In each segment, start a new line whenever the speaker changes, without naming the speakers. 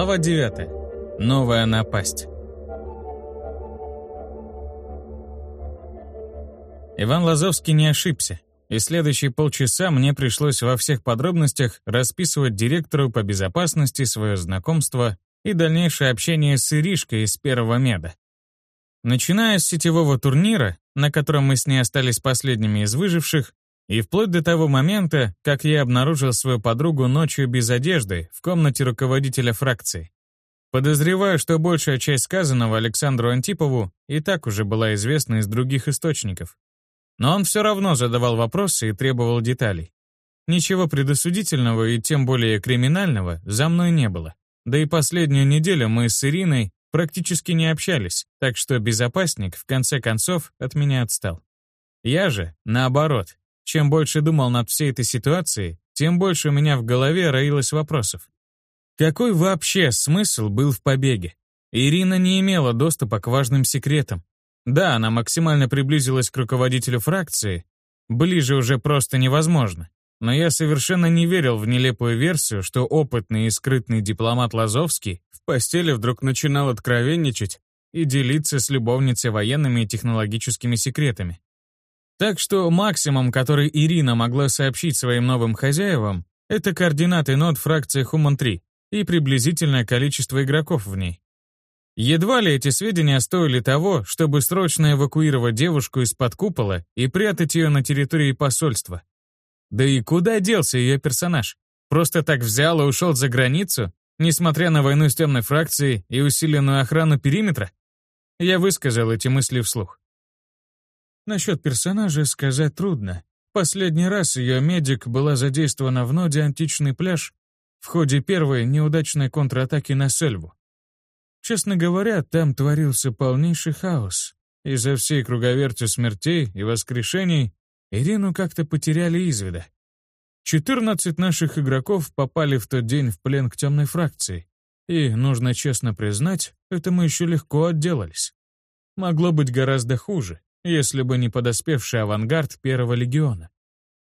Глава 9. Новая напасть. Иван Лазовский не ошибся, и следующие полчаса мне пришлось во всех подробностях расписывать директору по безопасности свое знакомство и дальнейшее общение с Иришкой из первого меда. Начиная с сетевого турнира, на котором мы с ней остались последними из выживших, и вплоть до того момента, как я обнаружил свою подругу ночью без одежды в комнате руководителя фракции. Подозреваю, что большая часть сказанного Александру Антипову и так уже была известна из других источников. Но он все равно задавал вопросы и требовал деталей. Ничего предосудительного и тем более криминального за мной не было. Да и последнюю неделю мы с Ириной практически не общались, так что безопасник, в конце концов, от меня отстал. Я же, наоборот, чем больше думал над всей этой ситуацией, тем больше у меня в голове роилось вопросов. Какой вообще смысл был в побеге? Ирина не имела доступа к важным секретам. Да, она максимально приблизилась к руководителю фракции, ближе уже просто невозможно. Но я совершенно не верил в нелепую версию, что опытный и скрытный дипломат Лазовский в постели вдруг начинал откровенничать и делиться с любовницей военными и технологическими секретами. Так что максимум, который Ирина могла сообщить своим новым хозяевам, это координаты нод фракции Human-3 и приблизительное количество игроков в ней. Едва ли эти сведения стоили того, чтобы срочно эвакуировать девушку из-под купола и прятать ее на территории посольства. Да и куда делся ее персонаж? Просто так взял и ушел за границу, несмотря на войну с темной фракцией и усиленную охрану периметра? Я высказал эти мысли вслух. Насчет персонажа сказать трудно. Последний раз ее медик была задействована в ноде «Античный пляж» в ходе первой неудачной контратаки на Сельву. Честно говоря, там творился полнейший хаос. Из-за всей круговерти смертей и воскрешений Ирину как-то потеряли из вида. 14 наших игроков попали в тот день в плен к темной фракции. И, нужно честно признать, это мы еще легко отделались. Могло быть гораздо хуже если бы не подоспевший авангард Первого легиона.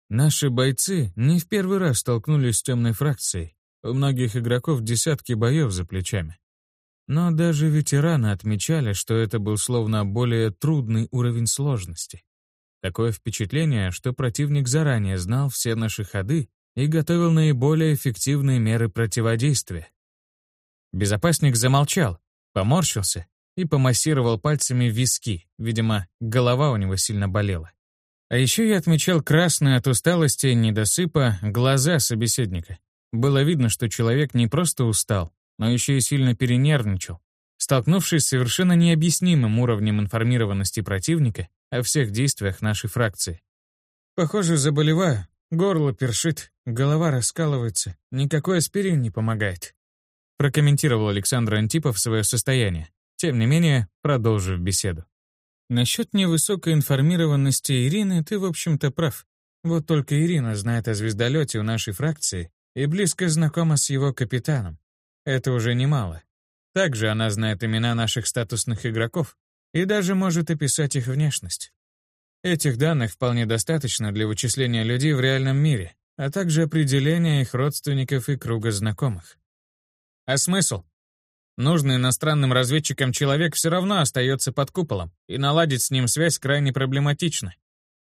Наши бойцы не в первый раз столкнулись с темной фракцией. У многих игроков десятки боев за плечами. Но даже ветераны отмечали, что это был словно более трудный уровень сложности. Такое впечатление, что противник заранее знал все наши ходы и готовил наиболее эффективные меры противодействия. Безопасник замолчал, поморщился и помассировал пальцами виски, видимо, голова у него сильно болела. А еще я отмечал красные от усталости и недосыпа глаза собеседника. Было видно, что человек не просто устал, но еще и сильно перенервничал, столкнувшись с совершенно необъяснимым уровнем информированности противника о всех действиях нашей фракции. «Похоже, заболеваю. Горло першит, голова раскалывается. Никакой аспирин не помогает», прокомментировал Александр Антипов свое состояние. Тем не менее, продолжив беседу. Насчет невысокой информированности Ирины ты, в общем-то, прав. Вот только Ирина знает о звездолете у нашей фракции и близко знакома с его капитаном. Это уже немало. Также она знает имена наших статусных игроков и даже может описать их внешность. Этих данных вполне достаточно для вычисления людей в реальном мире, а также определения их родственников и круга знакомых. А смысл? Нужный иностранным разведчикам человек все равно остается под куполом, и наладить с ним связь крайне проблематично.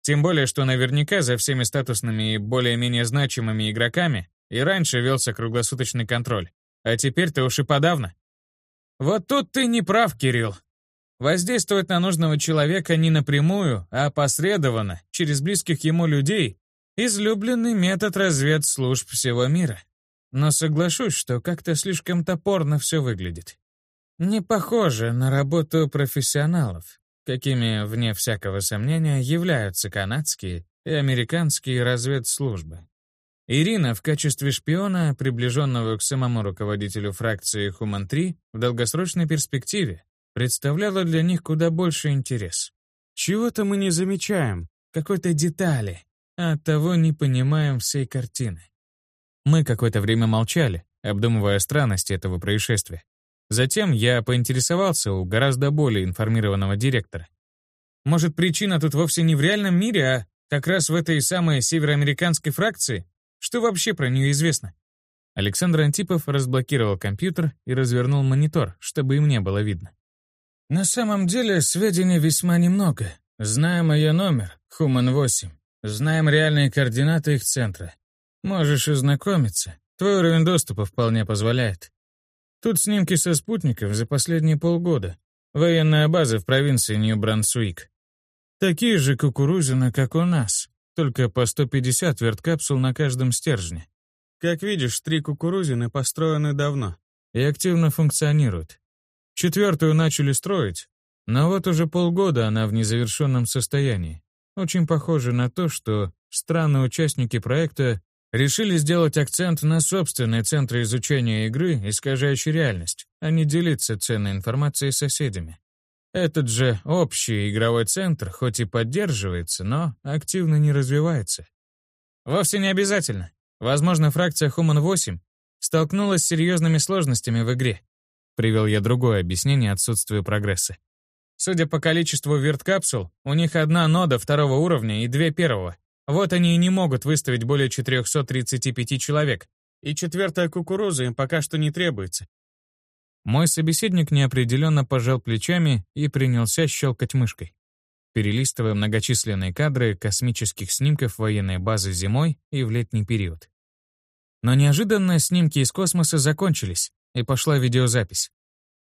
Тем более, что наверняка за всеми статусными и более-менее значимыми игроками и раньше велся круглосуточный контроль. А теперь-то уж и подавно. Вот тут ты не прав, Кирилл. Воздействовать на нужного человека не напрямую, а опосредованно, через близких ему людей, излюбленный метод разведслужб всего мира. Но соглашусь, что как-то слишком топорно все выглядит. Не похоже на работу профессионалов, какими, вне всякого сомнения, являются канадские и американские разведслужбы. Ирина в качестве шпиона, приближенного к самому руководителю фракции Хуман-3, в долгосрочной перспективе представляла для них куда больше интерес. Чего-то мы не замечаем, какой-то детали, а оттого не понимаем всей картины. Мы какое-то время молчали, обдумывая странности этого происшествия. Затем я поинтересовался у гораздо более информированного директора. Может, причина тут вовсе не в реальном мире, а как раз в этой самой североамериканской фракции? Что вообще про нее известно? Александр Антипов разблокировал компьютер и развернул монитор, чтобы им не было видно. «На самом деле сведений весьма немного. Знаем ее номер, Хуман-8. Знаем реальные координаты их центра. Можешь ознакомиться. Твой уровень доступа вполне позволяет. Тут снимки со спутников за последние полгода. Военная база в провинции Нью-Брансуик. Такие же кукурузины, как у нас, только по 150 верткапсул на каждом стержне. Как видишь, три кукурузины построены давно и активно функционируют. Четвертую начали строить, но вот уже полгода она в незавершенном состоянии. Очень похоже на то, что страны-участники проекта решили сделать акцент на собственные центры изучения игры, искажающей реальность, а не делиться ценной информацией с соседями. Этот же общий игровой центр хоть и поддерживается, но активно не развивается. Вовсе не обязательно. Возможно, фракция Human 8 столкнулась с серьезными сложностями в игре. Привел я другое объяснение отсутствию прогресса. Судя по количеству верткапсул, у них одна нода второго уровня и две первого. Вот они и не могут выставить более 435 человек. И четвертая кукуруза им пока что не требуется. Мой собеседник неопределенно пожал плечами и принялся щелкать мышкой, перелистывая многочисленные кадры космических снимков военной базы зимой и в летний период. Но неожиданно снимки из космоса закончились, и пошла видеозапись.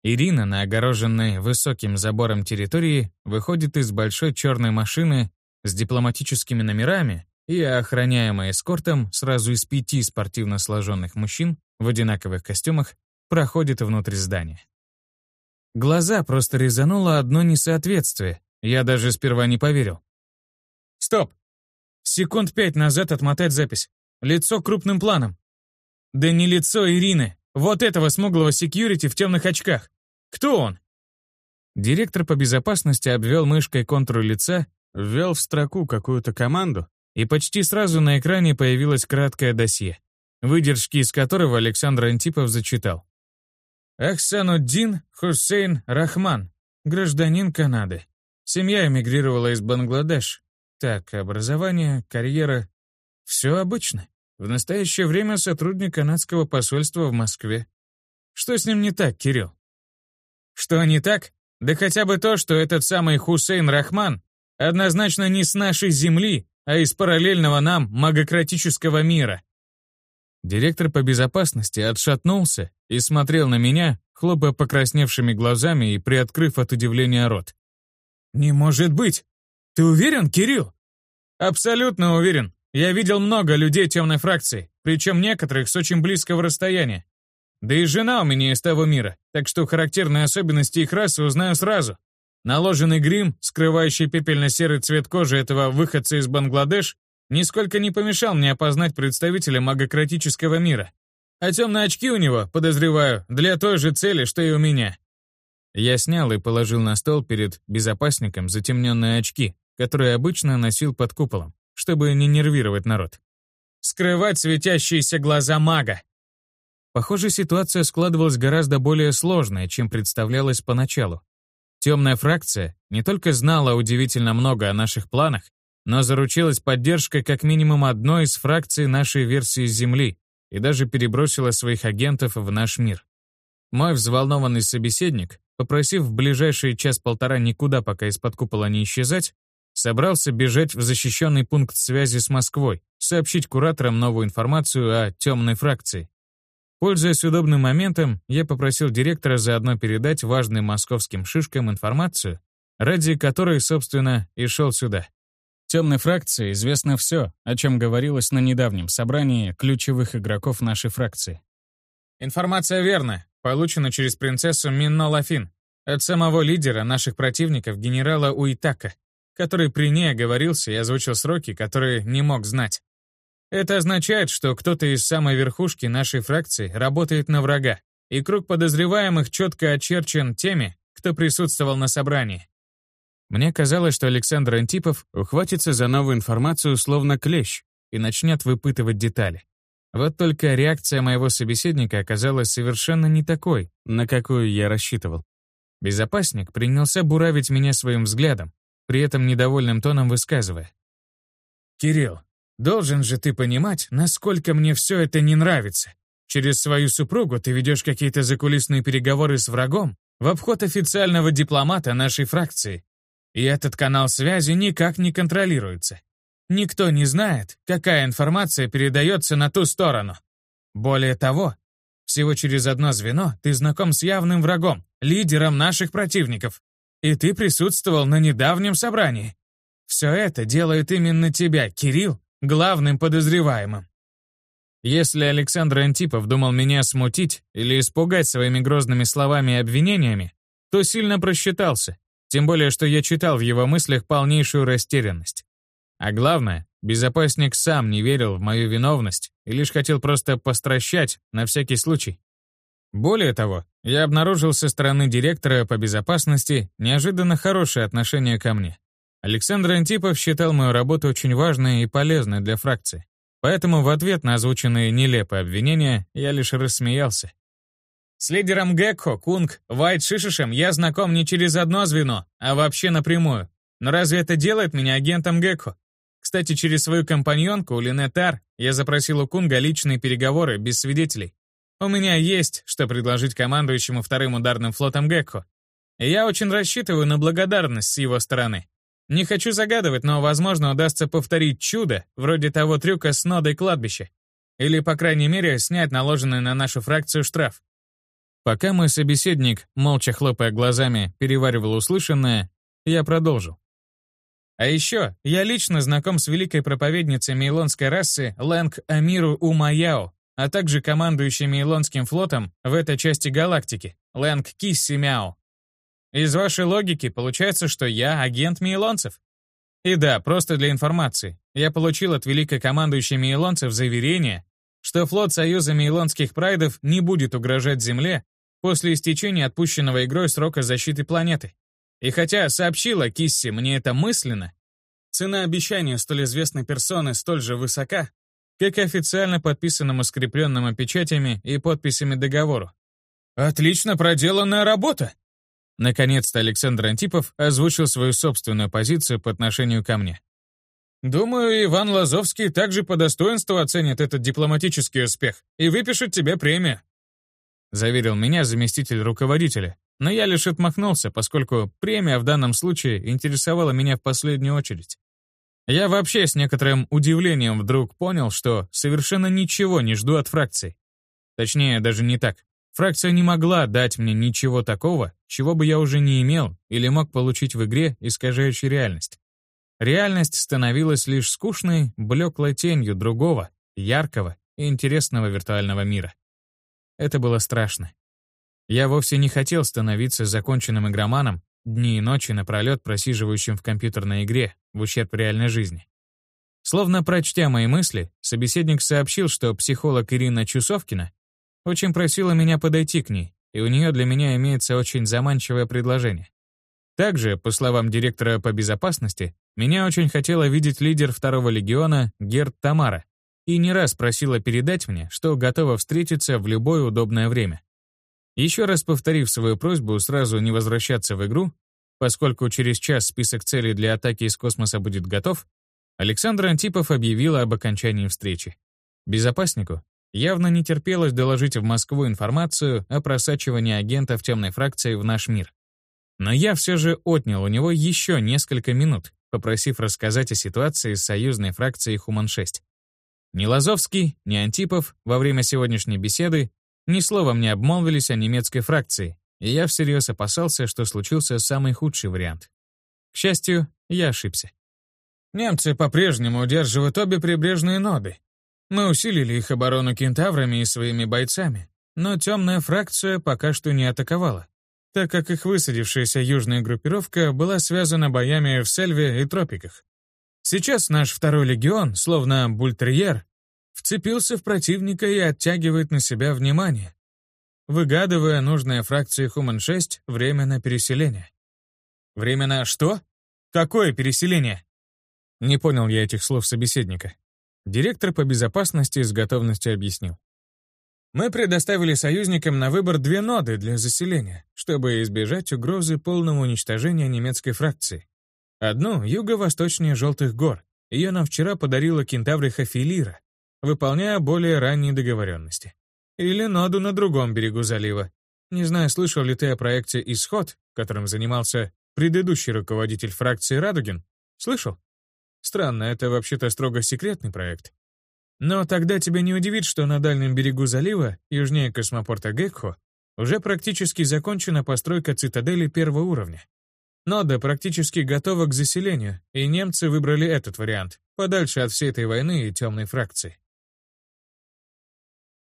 Ирина на огороженной высоким забором территории выходит из большой черной машины с дипломатическими номерами и охраняемая эскортом сразу из пяти спортивно сложенных мужчин в одинаковых костюмах проходит внутрь здания. Глаза просто резануло одно несоответствие. Я даже сперва не поверил. Стоп! Секунд пять назад отмотать запись. Лицо крупным планом. Да не лицо Ирины, вот этого смуглого секьюрити в темных очках. Кто он? Директор по безопасности обвел мышкой контур лица, ввел в строку какую-то команду, и почти сразу на экране появилось краткое досье, выдержки из которого Александр Антипов зачитал. Ахсануддин Хусейн Рахман, гражданин Канады. Семья эмигрировала из Бангладеш. Так, образование, карьера. Все обычно. В настоящее время сотрудник канадского посольства в Москве. Что с ним не так, Кирилл? Что не так? Да хотя бы то, что этот самый Хусейн Рахман однозначно не с нашей земли, а из параллельного нам магократического мира. Директор по безопасности отшатнулся и смотрел на меня, хлопая покрасневшими глазами и приоткрыв от удивления рот. «Не может быть! Ты уверен, Кирилл?» «Абсолютно уверен. Я видел много людей темной фракции, причем некоторых с очень близкого расстояния. Да и жена у меня из того мира, так что характерные особенности их расы узнаю сразу. Наложенный грим, скрывающий пепельно-серый цвет кожи этого выходца из Бангладеш, нисколько не помешал мне опознать представителя магократического мира. А темные очки у него, подозреваю, для той же цели, что и у меня. Я снял и положил на стол перед безопасником затемненные очки, которые обычно носил под куполом чтобы не нервировать народ. Скрывать светящиеся глаза мага. Похоже, ситуация складывалась гораздо более сложная, чем представлялась поначалу. Темная фракция не только знала удивительно много о наших планах, но заручилась поддержкой как минимум одной из фракций нашей версии Земли и даже перебросила своих агентов в наш мир. Мой взволнованный собеседник, попросив в ближайший час-полтора никуда пока из-под купола не исчезать, Собрался бежать в защищенный пункт связи с Москвой, сообщить кураторам новую информацию о темной фракции. Пользуясь удобным моментом, я попросил директора заодно передать важным московским шишкам информацию, ради которой, собственно, и шел сюда. Темной фракции известно все, о чем говорилось на недавнем собрании ключевых игроков нашей фракции. Информация верна, получена через принцессу Минно Лафин, от самого лидера наших противников генерала Уитака который при ней оговорился и озвучил сроки, которые не мог знать. Это означает, что кто-то из самой верхушки нашей фракции работает на врага, и круг подозреваемых четко очерчен теми, кто присутствовал на собрании. Мне казалось, что Александр Антипов ухватится за новую информацию словно клещ и начнет выпытывать детали. Вот только реакция моего собеседника оказалась совершенно не такой, на какую я рассчитывал. Безопасник принялся буравить меня своим взглядом, при этом недовольным тоном высказывая. «Кирилл, должен же ты понимать, насколько мне все это не нравится. Через свою супругу ты ведешь какие-то закулисные переговоры с врагом в обход официального дипломата нашей фракции. И этот канал связи никак не контролируется. Никто не знает, какая информация передается на ту сторону. Более того, всего через одно звено ты знаком с явным врагом, лидером наших противников. И ты присутствовал на недавнем собрании. Все это делает именно тебя, Кирилл, главным подозреваемым. Если Александр Антипов думал меня смутить или испугать своими грозными словами и обвинениями, то сильно просчитался, тем более, что я читал в его мыслях полнейшую растерянность. А главное, безопасник сам не верил в мою виновность и лишь хотел просто постращать на всякий случай. Более того, я обнаружил со стороны директора по безопасности неожиданно хорошее отношение ко мне. Александр Антипов считал мою работу очень важной и полезной для фракции. Поэтому в ответ на озвученные нелепые обвинения я лишь рассмеялся. С лидером Гекхо, Кунг, Вайт Шишишем я знаком не через одно звено, а вообще напрямую. Но разве это делает меня агентом Гекхо? Кстати, через свою компаньонку Линетар я запросил у Кунга личные переговоры без свидетелей. У меня есть, что предложить командующему вторым ударным флотом Гекхо. И я очень рассчитываю на благодарность с его стороны. Не хочу загадывать, но, возможно, удастся повторить чудо, вроде того трюка с нодой кладбища. Или, по крайней мере, снять наложенный на нашу фракцию штраф. Пока мой собеседник, молча хлопая глазами, переваривал услышанное, я продолжил. А еще я лично знаком с великой проповедницей мейлонской расы Лэнг Амиру Умаяо, а также командующей Мейлонским флотом в этой части галактики, Лэнг Кисси Мяо. Из вашей логики получается, что я агент мейлонцев. И да, просто для информации. Я получил от великой командующей мейлонцев заверение, что флот Союза мейлонских прайдов не будет угрожать Земле после истечения отпущенного игрой срока защиты планеты. И хотя сообщила Кисси мне это мысленно, цена обещания столь известной персоны столь же высока, как и официально подписанному скрепленному печатями и подписями договору. «Отлично проделанная работа!» Наконец-то Александр Антипов озвучил свою собственную позицию по отношению ко мне. «Думаю, Иван Лазовский также по достоинству оценит этот дипломатический успех и выпишет тебе премию», заверил меня заместитель руководителя, но я лишь отмахнулся, поскольку премия в данном случае интересовала меня в последнюю очередь. Я вообще с некоторым удивлением вдруг понял, что совершенно ничего не жду от фракции. Точнее, даже не так. Фракция не могла дать мне ничего такого, чего бы я уже не имел или мог получить в игре, искажающей реальность. Реальность становилась лишь скучной, блеклой тенью другого, яркого и интересного виртуального мира. Это было страшно. Я вовсе не хотел становиться законченным игроманом, дни и ночи напролет просиживающим в компьютерной игре в ущерб реальной жизни. Словно прочтя мои мысли, собеседник сообщил, что психолог Ирина Чусовкина очень просила меня подойти к ней, и у нее для меня имеется очень заманчивое предложение. Также, по словам директора по безопасности, меня очень хотела видеть лидер второго легиона Герд Тамара и не раз просила передать мне, что готова встретиться в любое удобное время. Еще раз повторив свою просьбу сразу не возвращаться в игру, поскольку через час список целей для атаки из космоса будет готов, Александр Антипов объявил об окончании встречи. Безопаснику Явно не терпелось доложить в Москву информацию о просачивании агентов темной фракции в наш мир. Но я все же отнял у него еще несколько минут, попросив рассказать о ситуации с союзной фракцией Хуман-6. Ни Лазовский, ни Антипов во время сегодняшней беседы ни словом не обмолвились о немецкой фракции, и я всерьез опасался, что случился самый худший вариант. К счастью, я ошибся. Немцы по-прежнему удерживают обе прибрежные ноды, мы усилили их оборону кентаврами и своими бойцами, но темная фракция пока что не атаковала, так как их высадившаяся южная группировка была связана боями в Сельве и тропиках. Сейчас наш второй легион, словно бультерьер, вцепился в противника и оттягивает на себя внимание, выгадывая нужное фракции Хуман-6 время на переселение. Время на что? Какое переселение? Не понял я этих слов собеседника. Директор по безопасности с готовностью объяснил. Мы предоставили союзникам на выбор две ноды для заселения, чтобы избежать угрозы полного уничтожения немецкой фракции. Одну — юго-восточнее Желтых гор. Ее нам вчера подарила кентавриха Филира, выполняя более ранние договоренности. или ноду на другом берегу залива. Не знаю, слышал ли ты о проекте «Исход», которым занимался предыдущий руководитель фракции Радугин? Слышал? Странно, это вообще-то строго секретный проект. Но тогда тебя не удивит, что на дальнем берегу залива, южнее космопорта Гекхо, уже практически закончена постройка цитадели первого уровня. Нода практически готова к заселению, и немцы выбрали этот вариант, подальше от всей этой войны и темной фракции.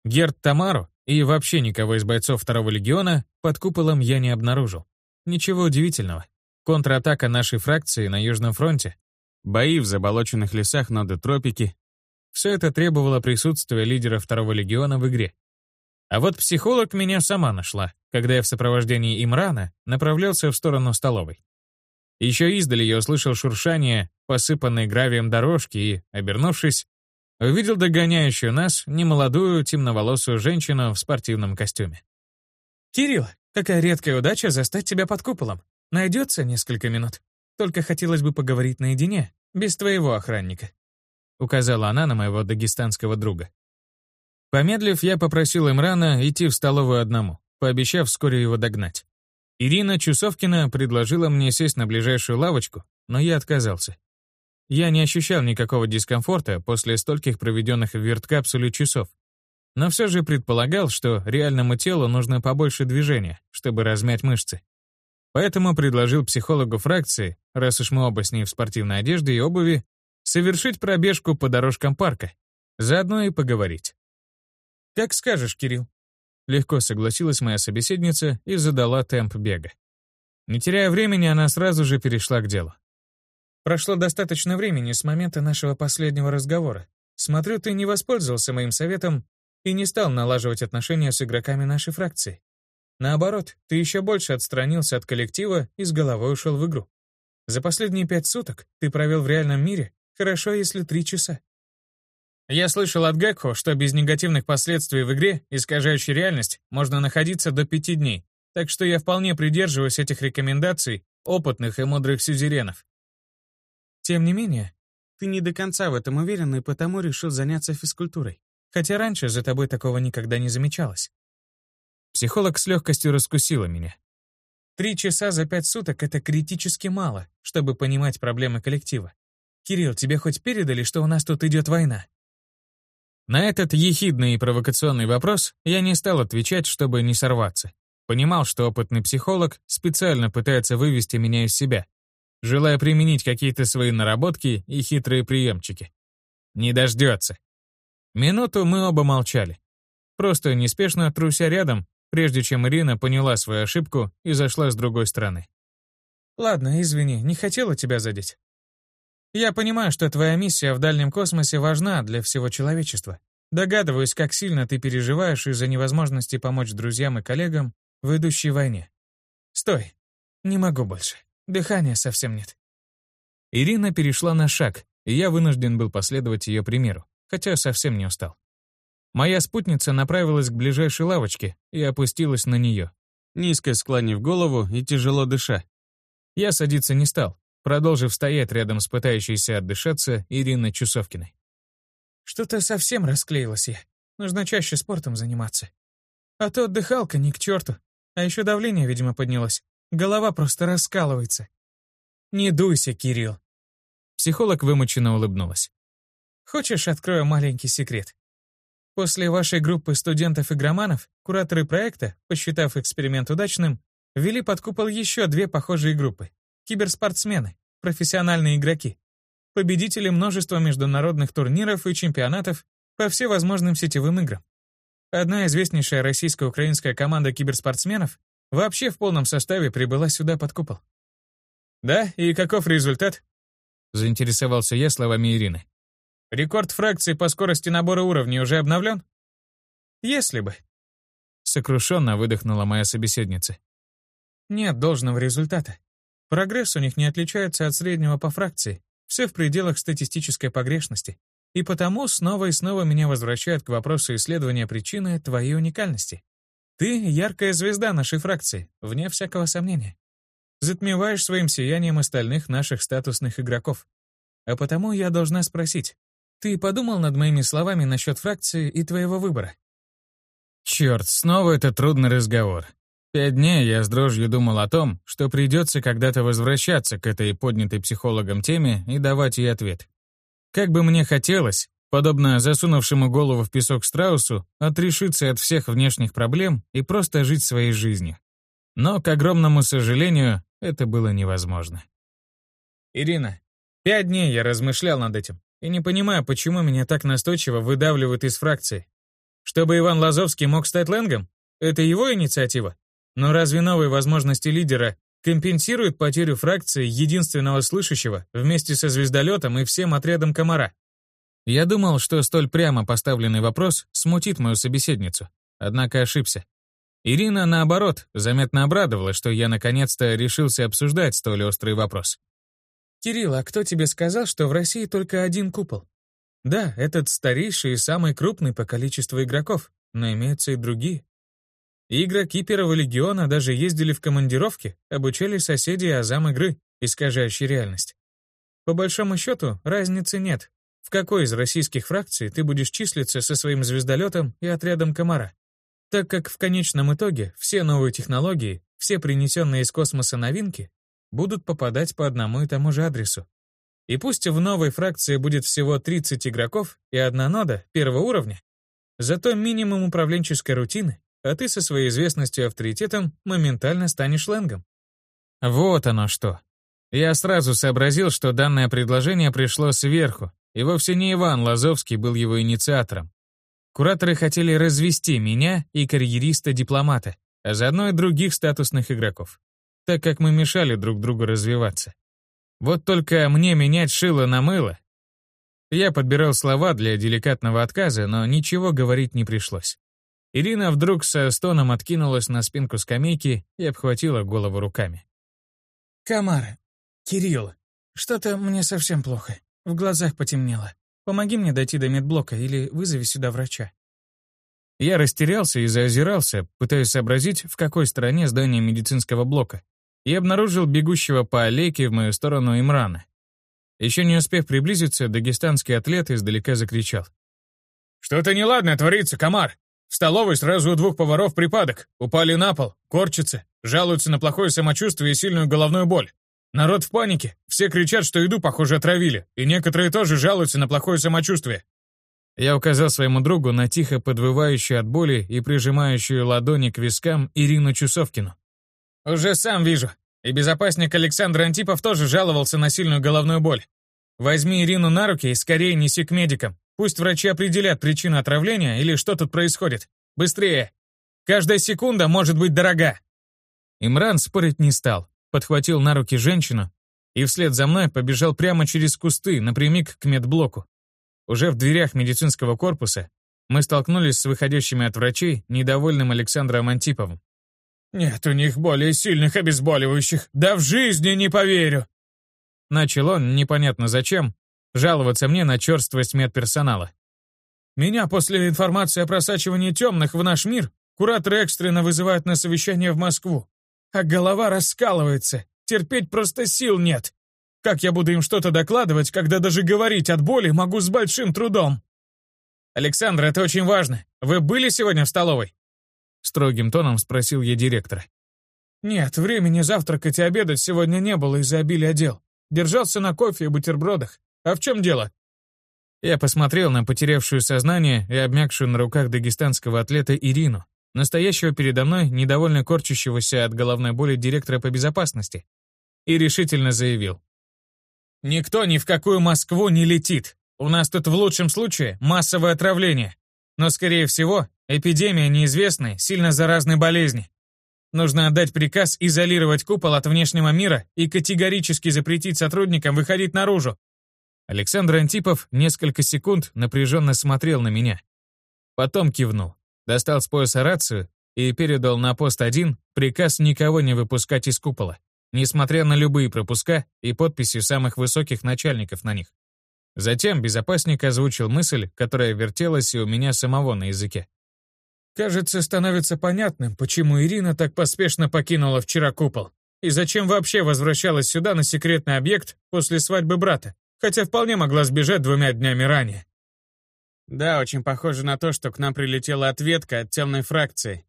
Герд Тамару и вообще никого из бойцов второго легиона под куполом я не обнаружил. Ничего удивительного. Контратака нашей фракции на Южном фронте, бои в заболоченных лесах Ноды Тропики — все это требовало присутствия лидера второго легиона в игре. А вот психолог меня сама нашла, когда я в сопровождении Имрана направлялся в сторону столовой. Еще издали я услышал шуршание, посыпанной гравием дорожки и, обернувшись, увидел догоняющую нас немолодую темноволосую женщину в спортивном костюме. «Кирилл, какая редкая удача застать тебя под куполом. Найдется несколько минут. Только хотелось бы поговорить наедине, без твоего охранника», указала она на моего дагестанского друга. Помедлив, я попросил Имрана идти в столовую одному, пообещав вскоре его догнать. Ирина Чусовкина предложила мне сесть на ближайшую лавочку, но я отказался. Я не ощущал никакого дискомфорта после стольких проведенных в верткапсуле часов, но все же предполагал, что реальному телу нужно побольше движения, чтобы размять мышцы. Поэтому предложил психологу фракции, раз уж мы оба с ней в спортивной одежде и обуви, совершить пробежку по дорожкам парка, заодно и поговорить. «Как скажешь, Кирилл». Легко согласилась моя собеседница и задала темп бега. Не теряя времени, она сразу же перешла к делу. «Прошло достаточно времени с момента нашего последнего разговора. Смотрю, ты не воспользовался моим советом и не стал налаживать отношения с игроками нашей фракции. Наоборот, ты еще больше отстранился от коллектива и с головой ушел в игру. За последние пять суток ты провел в реальном мире, хорошо, если три часа. Я слышал от Гекхо, что без негативных последствий в игре, искажающей реальность, можно находиться до пяти дней, так что я вполне придерживаюсь этих рекомендаций опытных и мудрых сюзеренов. Тем не менее, ты не до конца в этом уверен и потому решил заняться физкультурой, хотя раньше за тобой такого никогда не замечалось. Психолог с легкостью раскусила меня. Три часа за пять суток — это критически мало, чтобы понимать проблемы коллектива. Кирилл, тебе хоть передали, что у нас тут идет война? На этот ехидный и провокационный вопрос я не стал отвечать, чтобы не сорваться. Понимал, что опытный психолог специально пытается вывести меня из себя, желая применить какие-то свои наработки и хитрые приемчики. Не дождется. Минуту мы оба молчали. Просто неспешно труся рядом, прежде чем Ирина поняла свою ошибку и зашла с другой стороны. «Ладно, извини, не хотела тебя задеть. Я понимаю, что твоя миссия в дальнем космосе важна для всего человечества. Догадываюсь, как сильно ты переживаешь из-за невозможности помочь друзьям и коллегам в идущей войне. Стой. Не могу больше. Дыхания совсем нет. Ирина перешла на шаг, и я вынужден был последовать ее примеру, хотя совсем не устал. Моя спутница направилась к ближайшей лавочке и опустилась на нее, низко склонив голову и тяжело дыша. Я садиться не стал, продолжив стоять рядом с пытающейся отдышаться Ириной Чусовкиной. «Что-то совсем расклеилась я. Нужно чаще спортом заниматься. А то отдыхалка ни к черту. А еще давление, видимо, поднялось. Голова просто раскалывается. Не дуйся, Кирилл». Психолог вымученно улыбнулась. «Хочешь, открою маленький секрет? После вашей группы студентов-игроманов, кураторы проекта, посчитав эксперимент удачным, ввели под купол еще две похожие группы Киберспортсмены, профессиональные игроки, победители множества международных турниров и чемпионатов по всевозможным сетевым играм. Одна известнейшая российско-украинская команда киберспортсменов вообще в полном составе прибыла сюда под купол. «Да, и каков результат?» Заинтересовался я словами Ирины. «Рекорд фракции по скорости набора уровней уже обновлен?» «Если бы». Сокрушенно выдохнула моя собеседница. «Нет должного результата. Прогресс у них не отличается от среднего по фракции, все в пределах статистической погрешности. И потому снова и снова меня возвращают к вопросу исследования причины твоей уникальности. Ты — яркая звезда нашей фракции, вне всякого сомнения. Затмеваешь своим сиянием остальных наших статусных игроков. А потому я должна спросить, ты подумал над моими словами насчет фракции и твоего выбора? Черт, снова это трудный разговор. Пять дней я с дрожью думал о том, что придется когда-то возвращаться к этой поднятой психологом теме и давать ей ответ. Как бы мне хотелось, подобно засунувшему голову в песок страусу, отрешиться от всех внешних проблем и просто жить своей жизнью. Но, к огромному сожалению, это было невозможно. Ирина, пять дней я размышлял над этим и не понимаю, почему меня так настойчиво выдавливают из фракции. Чтобы Иван Лазовский мог стать Лэнгом? Это его инициатива? Но разве новые возможности лидера компенсируют потерю фракции единственного слышащего вместе со звездолетом и всем отрядом комара? Я думал, что столь прямо поставленный вопрос смутит мою собеседницу, однако ошибся. Ирина, наоборот, заметно обрадовалась, что я наконец-то решился обсуждать столь острый вопрос. «Кирилл, а кто тебе сказал, что в России только один купол?» «Да, этот старейший и самый крупный по количеству игроков, но имеются и другие. Игроки Первого Легиона даже ездили в командировки, обучали соседей азам игры, искажающей реальность. По большому счету, разницы нет. В какой из российских фракций ты будешь числиться со своим звездолетом и отрядом комара? Так как в конечном итоге все новые технологии, все принесенные из космоса новинки, будут попадать по одному и тому же адресу. И пусть в новой фракции будет всего 30 игроков и одна нода первого уровня, зато минимум управленческой рутины, а ты со своей известностью и авторитетом моментально станешь ленгом. Вот оно что. Я сразу сообразил, что данное предложение пришло сверху, и вовсе не Иван Лазовский был его инициатором. Кураторы хотели развести меня и карьериста-дипломата, а заодно и других статусных игроков, так как мы мешали друг другу развиваться. Вот только мне менять шило на мыло. Я подбирал слова для деликатного отказа, но ничего говорить не пришлось. Ирина вдруг со стоном откинулась на спинку скамейки и обхватила голову руками.
«Камара, Кирилл, что-то мне совсем плохо. В глазах потемнело. Помоги мне дойти до медблока или вызови сюда врача».
Я растерялся и заозирался, пытаясь сообразить, в какой стороне здание медицинского блока, и обнаружил бегущего по аллейке в мою сторону Имрана. Еще не успев приблизиться, дагестанский атлет издалека закричал.
«Что-то неладное творится, комар! В столовой сразу у двух поваров припадок. Упали на пол, корчатся, жалуются на плохое самочувствие и сильную головную боль. Народ в панике. Все кричат, что еду, похоже, отравили. И некоторые тоже жалуются на плохое самочувствие.
Я указал своему другу на тихо подвывающую от боли и прижимающую ладони к вискам Ирину Чусовкину.
«Уже сам вижу. И безопасник Александр Антипов тоже жаловался на сильную головную боль. Возьми Ирину на руки и скорее неси к медикам. Пусть врачи определят причину отравления или что тут происходит. Быстрее! Каждая секунда может быть дорога!»
Имран спорить не стал, подхватил на руки женщину и вслед за мной побежал прямо через кусты, напрямик к медблоку. Уже в дверях медицинского корпуса мы столкнулись с выходящими от врачей недовольным Александром Антиповым.
«Нет у них более сильных обезболивающих. Да в жизни не поверю!»
Начал он, непонятно зачем, жаловаться мне на черствость медперсонала.
«Меня после информации о просачивании темных в наш мир кураторы экстренно вызывают на совещание в Москву. А голова раскалывается, терпеть просто сил нет. Как я буду им что-то докладывать, когда даже говорить от боли могу с большим трудом?» «Александр, это очень важно. Вы были сегодня в столовой?»
Строгим тоном спросил я директора.
«Нет, времени завтракать и обедать сегодня не было из-за обилия дел. Держался на кофе и бутербродах. А в чем дело?»
Я посмотрел на потерявшую сознание и обмякшую на руках дагестанского атлета Ирину, настоящего передо мной недовольно корчащегося от головной боли директора по безопасности, и решительно заявил.
«Никто ни в какую Москву не летит. У нас тут в лучшем случае массовое отравление. Но, скорее всего, эпидемия неизвестной, сильно заразной болезни. Нужно отдать приказ изолировать купол от внешнего мира и категорически запретить сотрудникам выходить наружу,
Александр Антипов несколько секунд напряженно смотрел на меня. Потом кивнул, достал с пояса рацию и передал на пост один приказ никого не выпускать из купола, несмотря на любые пропуска и подписи самых высоких начальников на них. Затем безопасник озвучил мысль, которая вертелась и у меня самого на языке.
«Кажется, становится понятным, почему Ирина так поспешно покинула вчера купол. И зачем вообще возвращалась сюда на секретный объект после свадьбы брата? хотя вполне могла сбежать двумя днями ранее.
Да, очень похоже на то, что к нам прилетела ответка от темной фракции.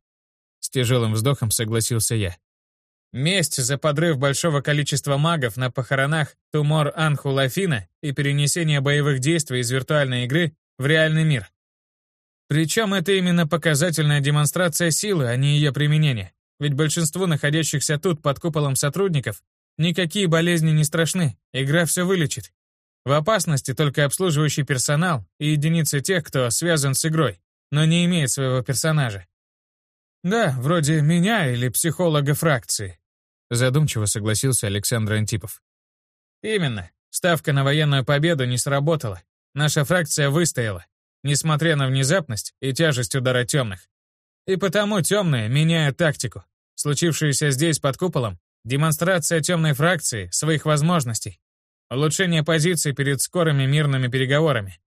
С тяжелым вздохом согласился я. Месть за подрыв большого количества магов на похоронах Тумор Анху Лафина и перенесение боевых действий из виртуальной игры в реальный мир. Причем это именно показательная демонстрация силы, а не ее применение. Ведь большинству находящихся тут под куполом сотрудников никакие болезни не страшны, игра все вылечит. В опасности только обслуживающий персонал и единицы тех, кто связан с игрой, но не имеет своего персонажа. «Да, вроде меня или психолога фракции», задумчиво согласился Александр Антипов. «Именно. Ставка на военную победу не сработала. Наша фракция выстояла, несмотря на внезапность и тяжесть удара темных. И потому темные меняют тактику. Случившееся здесь под куполом — демонстрация темной фракции своих возможностей. Улучшение позиций перед скорыми мирными переговорами.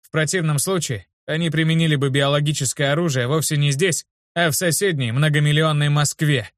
В противном случае они применили бы биологическое оружие вовсе не здесь, а в соседней многомиллионной Москве.